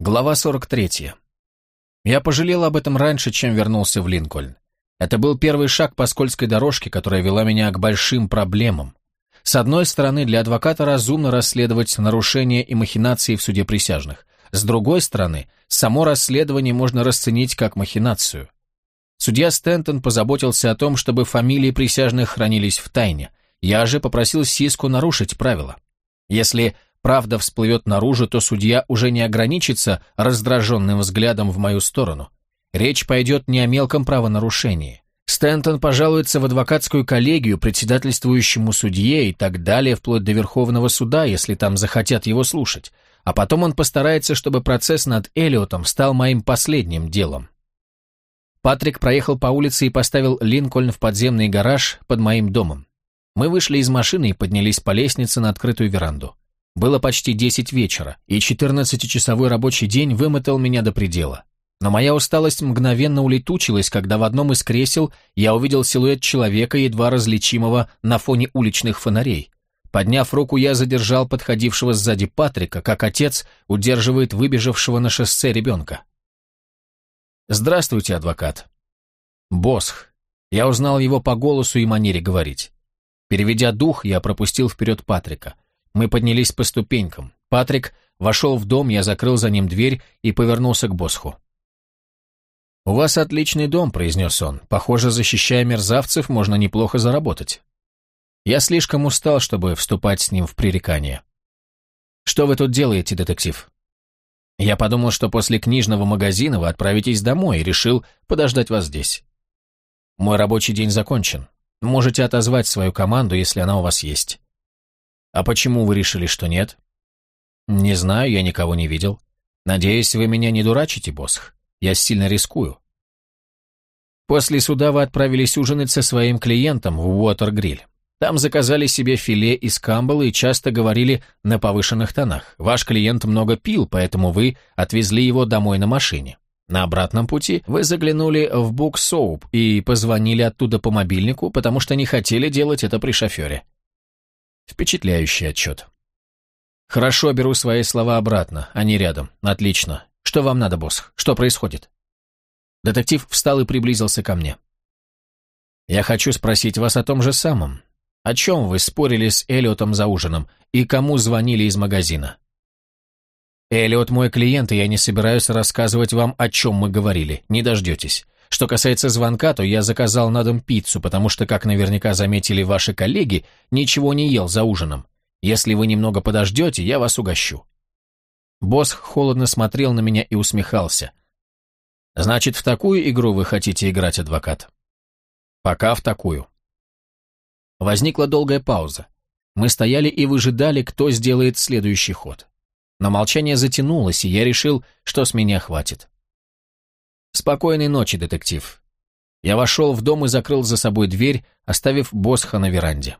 Глава 43. Я пожалел об этом раньше, чем вернулся в Линкольн. Это был первый шаг по скользкой дорожке, которая вела меня к большим проблемам. С одной стороны, для адвоката разумно расследовать нарушения и махинации в суде присяжных. С другой стороны, само расследование можно расценить как махинацию. Судья Стентон позаботился о том, чтобы фамилии присяжных хранились в тайне. Я же попросил Сиску нарушить правила. Если правда всплывет наружу, то судья уже не ограничится раздраженным взглядом в мою сторону. Речь пойдет не о мелком правонарушении. Стэнтон пожалуется в адвокатскую коллегию председательствующему судье и так далее, вплоть до Верховного суда, если там захотят его слушать. А потом он постарается, чтобы процесс над Эллиотом стал моим последним делом. Патрик проехал по улице и поставил Линкольн в подземный гараж под моим домом. Мы вышли из машины и поднялись по лестнице на открытую веранду. Было почти десять вечера, и четырнадцатичасовой рабочий день вымотал меня до предела. Но моя усталость мгновенно улетучилась, когда в одном из кресел я увидел силуэт человека, едва различимого на фоне уличных фонарей. Подняв руку, я задержал подходившего сзади Патрика, как отец удерживает выбежавшего на шоссе ребенка. «Здравствуйте, адвокат». «Босх». Я узнал его по голосу и манере говорить. Переведя дух, я пропустил вперед Патрика – мы поднялись по ступенькам. Патрик вошел в дом, я закрыл за ним дверь и повернулся к Босху. «У вас отличный дом», — произнес он. «Похоже, защищая мерзавцев, можно неплохо заработать». Я слишком устал, чтобы вступать с ним в пререкание. «Что вы тут делаете, детектив?» Я подумал, что после книжного магазина вы отправитесь домой и решил подождать вас здесь. Мой рабочий день закончен. Можете отозвать свою команду, если она у вас есть. А почему вы решили, что нет? Не знаю, я никого не видел. Надеюсь, вы меня не дурачите, Босх. Я сильно рискую. После суда вы отправились ужинать со своим клиентом в Уотергриль. Там заказали себе филе из камбала и часто говорили на повышенных тонах. Ваш клиент много пил, поэтому вы отвезли его домой на машине. На обратном пути вы заглянули в Book Soup и позвонили оттуда по мобильнику, потому что не хотели делать это при шофере. Впечатляющий отчет. Хорошо, беру свои слова обратно, они рядом. Отлично. Что вам надо, босс? Что происходит? Детектив встал и приблизился ко мне. Я хочу спросить вас о том же самом. О чем вы спорили с Эллиотом за ужином и кому звонили из магазина? Эллиот мой клиент, и я не собираюсь рассказывать вам, о чем мы говорили. Не дождетесь. Что касается звонка, то я заказал на дом пиццу, потому что, как наверняка заметили ваши коллеги, ничего не ел за ужином. Если вы немного подождете, я вас угощу». Босс холодно смотрел на меня и усмехался. «Значит, в такую игру вы хотите играть, адвокат?» «Пока в такую». Возникла долгая пауза. Мы стояли и выжидали, кто сделает следующий ход. Но молчание затянулось, и я решил, что с меня хватит. «Спокойной ночи, детектив». Я вошел в дом и закрыл за собой дверь, оставив Босха на веранде.